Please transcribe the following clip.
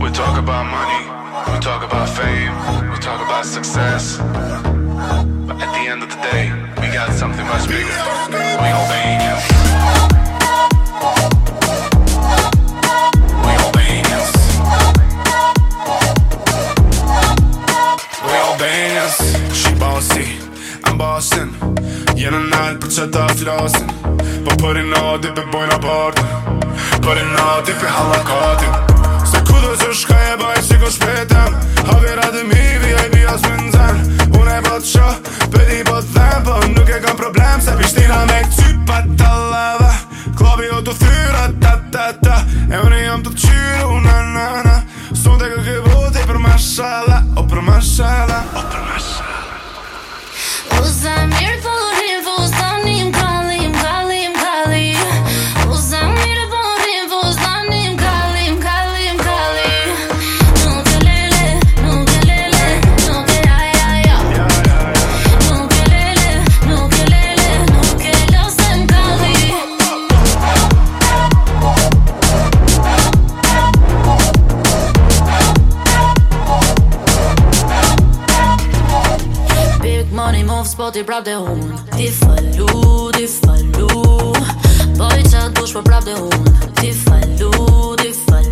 We talk about money, we talk about fame, we talk about success. But at the end of the day, we got something much bigger. We obeying you. We obeying you. We obeying us. She bouncy. Basin, jenën alë për që ta flasin Po përin ati për bojnë apartin Përin ati për halakatin Së kudës është kaj e baj si kështë peten Ha vjera dë mivi, i bia së më nëzën Unë e bët që, për i bët dhenë Po nuk e kam problem, se pështina me këtë Cypa të lava, klopi o të thyra Ta ta ta, e më në jam të qyru Na na na, së më tekë këtë këvoti Për mësha, o për mësha mos poti prap dhe un Ti falu, ti falu Po i qatë dush po prap dhe un Ti falu, ti falu